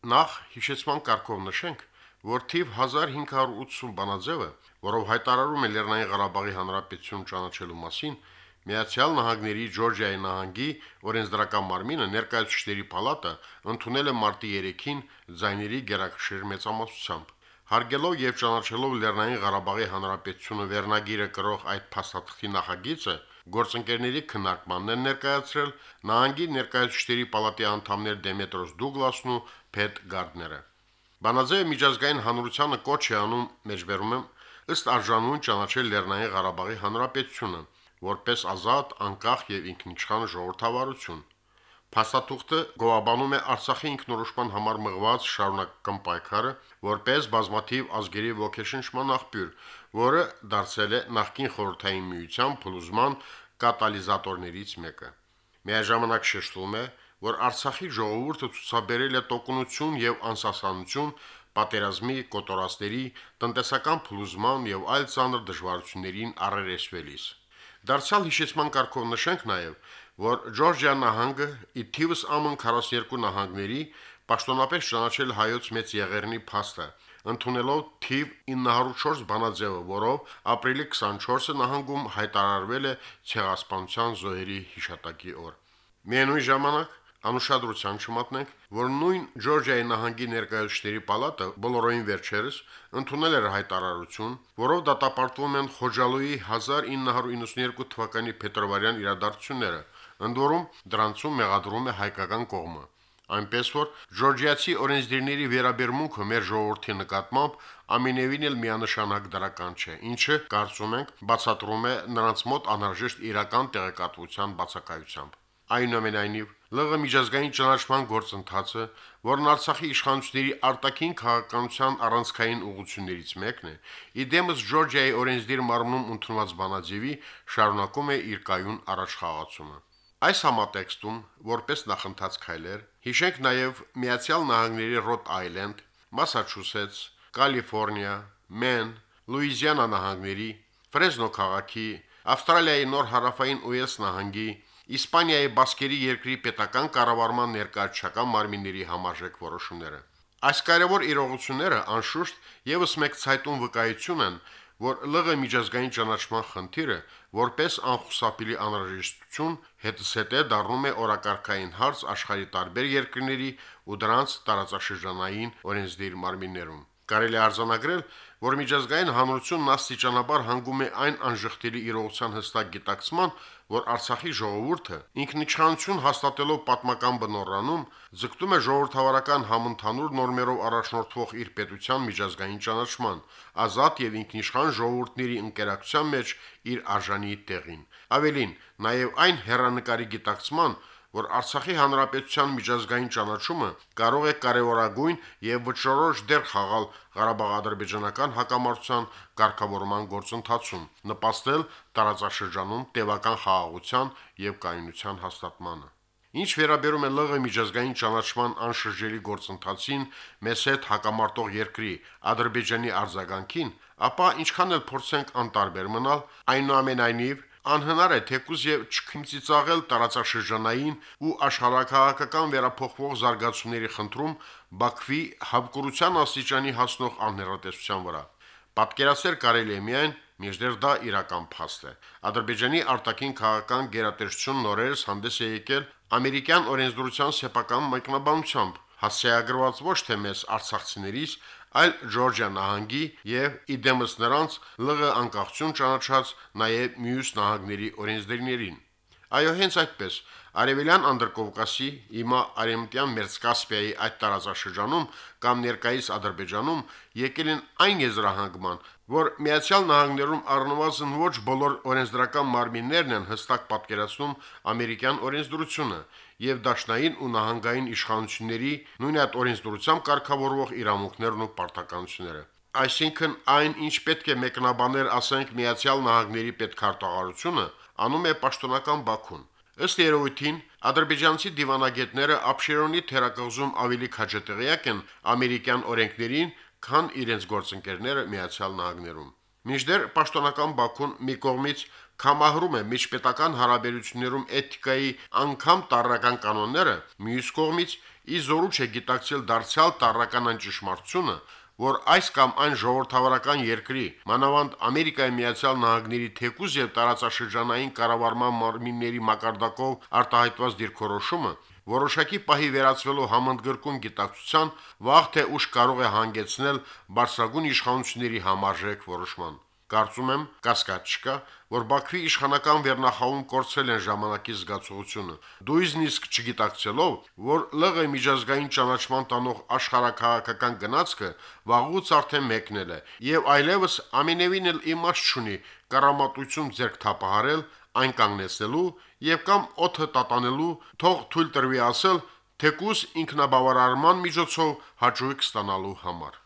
Նախ հիշեցման կարգով նշենք, որ թիվ 1580 բանաձևը, որով հայտարարում է Լեռնային Ղարաբաղի Հանրապետություն ճանաչելու մասին, Միացյալ Նահանգների Ջորջիայի նահանգի օրենսդրական մարմինը ներկայացուցիչների պալատը ընդունել է մարտի 3-ին ձայների գերակշիռ մեծամասնությամբ։ Հարգելով եւ ճանաչելով Լեռնային Ղարաբաղի Հանրապետությունը վերնագիրը կրող այդ փաստաթղթի նախագիծը, գործընկերների քննարկմանն են ներկայացրել նահանգի ներկայացուցիչների պալատի անդամներ Դեմետրոս Դուգլասն ու Փետ Գարդները։ Բանաձեվը միջազգային հանրությանը կոչ է անում մեջբերում ըստ արժանուն ճանաչել Լեռնային Ղարաբաղի Հանրապետությունը որպես ազատ, անկախ եւ ինքնիշխան ժողովրդավարություն։ Փաստաթուղթը գոհաբանում է Արցախի ինքնորոշման համար մղված շարունակական պայքարը, որպես բազմաթիվ ազգերի ոգեշնչման աղբյուր, որը դարձել է նախկին խորհրդային միության փլուզման կատալիզատորներից մեկը։ Միաժամանակ շեշտվում է, որ Արցախի ժողովուրդը ցուցաբերել է տոկունություն եւ անսասանություն պատերազմի կոտորածների, տնտեսական փլուզման եւ այլ ցաներ դժվարություններին առերեսվելիս։ Դարձյալ հիշեցման կարգով նշենք նաեւ, որ Ջորջիա նահանգը ի թիվս ԱՄՆ 42 նահանգների պաշտոնապես ճանաչել հայոց մեծ եղերնի փաստը, ընդունելով թիվ 904 բանաձևը, որով ապրիլի 24-ը նահանգում հայտարարվել է ցեղասպանության զոհերի հիշատակի օր։ Միևնույն ժամանակ Անուշադրության չմատնենք, որ նույն Ջորջիայի նահանգի ներկայացուցիչների պալատը բոլորովին վերջերս ընդունել էր հայտարարություն, որով դատապարտվում են Խոջալոյի 1992 թվականի փետրվարյան իրադարձությունները, ընդ որում դրանցում մեղադրում է հայկական կողմը այնպես որ Ջորջիացի օրենսդիրների վերաբերմունքը մեր ժողովրդի նկատմամբ ամենևին էլ միանշանակ դրական չէ, ինչը կարծում ենք բացատրում է նրանց մոտ անհրաժեշտ իրական տեղեկատվության բացակայությամբ։ Այնուամենայնիվ, ԼՂ միջազգային ճանաչման գործընթացը, որն Արցախի իշխանությունների արտաքին քաղաքականության առանցքային ուղղություններից մեկն է, իդեմս Ջորջիայի օրենսդիր մարմնում ընդունված բանաձևի շարունակում է իր կայուն առաջխաղացումը։ Այս համատեքստում, որպես նախընթաց քայլեր, հիշենք նաև Միացյալ Նահանգների Rhode Island, Massachusetts, Կալիֆոռնիա, Մեն, Լուիզիանա նահանգների, Ֆրեզնո քաղաքի, Ավստրալիայի Նոր Հարավային Ուելս նահանգի, Իսպանիայի Բասկերի երկրի պետական կառավարման ներկայացական մարմինների համաժեք որոշումները։ Այս կարևոր իրողությունները անշուշտ եւս մեկ ցայտուն վկայություն են, որ ԼՂ միջազգային ճանաչման խնդիրը որպես անխուսափելի անհրաժեշտություն հետսետե դառնում է օրակարգային հարց աշխարհի տարբեր երկրների ու դրանց տարածաշրջանային օրենսդիր մարմիններում։ Կարելի արձանագրել, որ միջազգային հանրությունն աստիճանաբար հանգում է այն անժխտելի իրողության հստակ գիտակցման, որ Արցախի ժողովուրդը ինքնիշխանություն հաստատելով պատմական բնորանում ձգտում է ժողովրդավարական համընդհանուր նորմերով առաջնորդվող իր պետության միջազգային ճանաչման, ազատ եւ ինքնիշխան ժողովուրդների ընկերակցության մեջ իր արժանի տեղին։ Ավելին, նաեւ այն հերանեկարի գիտակցման, որ Արցախի հանրապետության միջազգային ճանաչումը կարող է կարևորագույն եւ վճռորոշ դեր խաղալ Ղարաբաղ-ադրբեջանական հակամարտության ղեկավարման գործընթացում, նպաստել տարածաշրջանում տևական խաղաղության եւ կայունության հաստատմանը։ Ինչ վերաբերում է ԼՂ միջազգային ճանաչման անշրջելի գործընթացին մեզ հետ հակամարտող երկրի Ադրբեջանի արձագանքին, ապա ինչքան էլ փորձենք անտարբեր մնալ, այնուամենայնիվ Անհնար է թեկուզ եւ չքմծիծաղել տարածաշրջանային ու աշխարհակահաղական վերափոխվող զարգացումների խնդրում Բաքվի հավկուրության աստիճանի հասնող անհերատեսության վրա։ Պատկերացնել կարելի է միայն, միջդեռ դա իրական փաստ է։ Ադրբեջանի արտաքին քաղաքական գերատեսչություն նորերս հանդես է եկել ամերիկյան օրենսդրության սեփական մեկնաբանությամբ, հասցեագրված ոչ թե մեզ արցախցիներից, այլ Ջորջիա նահանգի եւ իդեմս նրանց ԼՂ անկախություն ճանաչած նաեւ մյուս նահանգների օրենսդիրներին։ Այո, հենց այդպես Արևելյան Անդրկովկասի, հիմա Արեմտյան Մերձկասպիայի այդ տարածաշրջանում կամ ներկայիս Ադրբեջանում եկել են այն եզրահանգման, որ Միացյալ Նահանգներում առնվազն ոչ բոլոր օրենսդրական մարմիններն են հստակ պատկերացնում ամերիկյան օրենսդրությունը եւ դաշնային ու նահանգային իշխանությունների նույն այդ օրենսդրությամբ կարգավորվող իրավունքներն ու պարտականությունները։ Այսինքն այն, ինչ պետք է մեկնաբաներ, ասենք, Միացյալ Նահանգների պետքարտուղարությունը, անում է պաշտոնական Բաքուն։ Ըստ երևույթին, ադրբեջանցի դիվանագետները Աբշերոնի թերակղզում ավելի քաջատեղյակ են ամերիկյան օրենքներին, քան իրենց գործընկերները Միացյալ Նահանգներում։ Մինչդեռ պաշտոնական Բաքուն մի կողմից կամահրում է միջպետական հարաբերություններում էթիկայի անգամ տարրական կանոնները, մյուս կողմից ի զորու չէ գիտակցել դարձյալ տարրական այն ճշմարտությունը, որ այս կամ այն ժողովրդավարական երկրի, մանավանդ Ամերիկայի Միացյալ Նահանգների թեկուզ եւ տարածաշրջանային կառավարման մարմինների մակարդակով արտահայտված դիրքորոշումը որոշակի պահի վերածվելու համընդգրկուն գիտակցության վաղ թե ուշ կարող է հանգեցնել բարձրագույն իշխանությունների համարժեք որոշման։ Կարծում եմ, կասկած չկա, որ Բաքվի իշխանական վերնախավում կորցրել են ժամանակի զգացողությունը։ Դույզնիսկ չգիտակցելով, որ ԼՂ միջազգային ճանաչման տանող աշխարհակահաղական գնացքը վաղուց արդեն մեկնել է, եւ այլևս ամենևին էլ իմաստ չունի կառամատություն ձեռք թափահարել, այն կանգնեցնելու եւ կամ օդը տատանելու, թող թույլ տրվի ասել, թեկուզ ինքնաբավարարման միջոցով հաճույք ստանալու համար։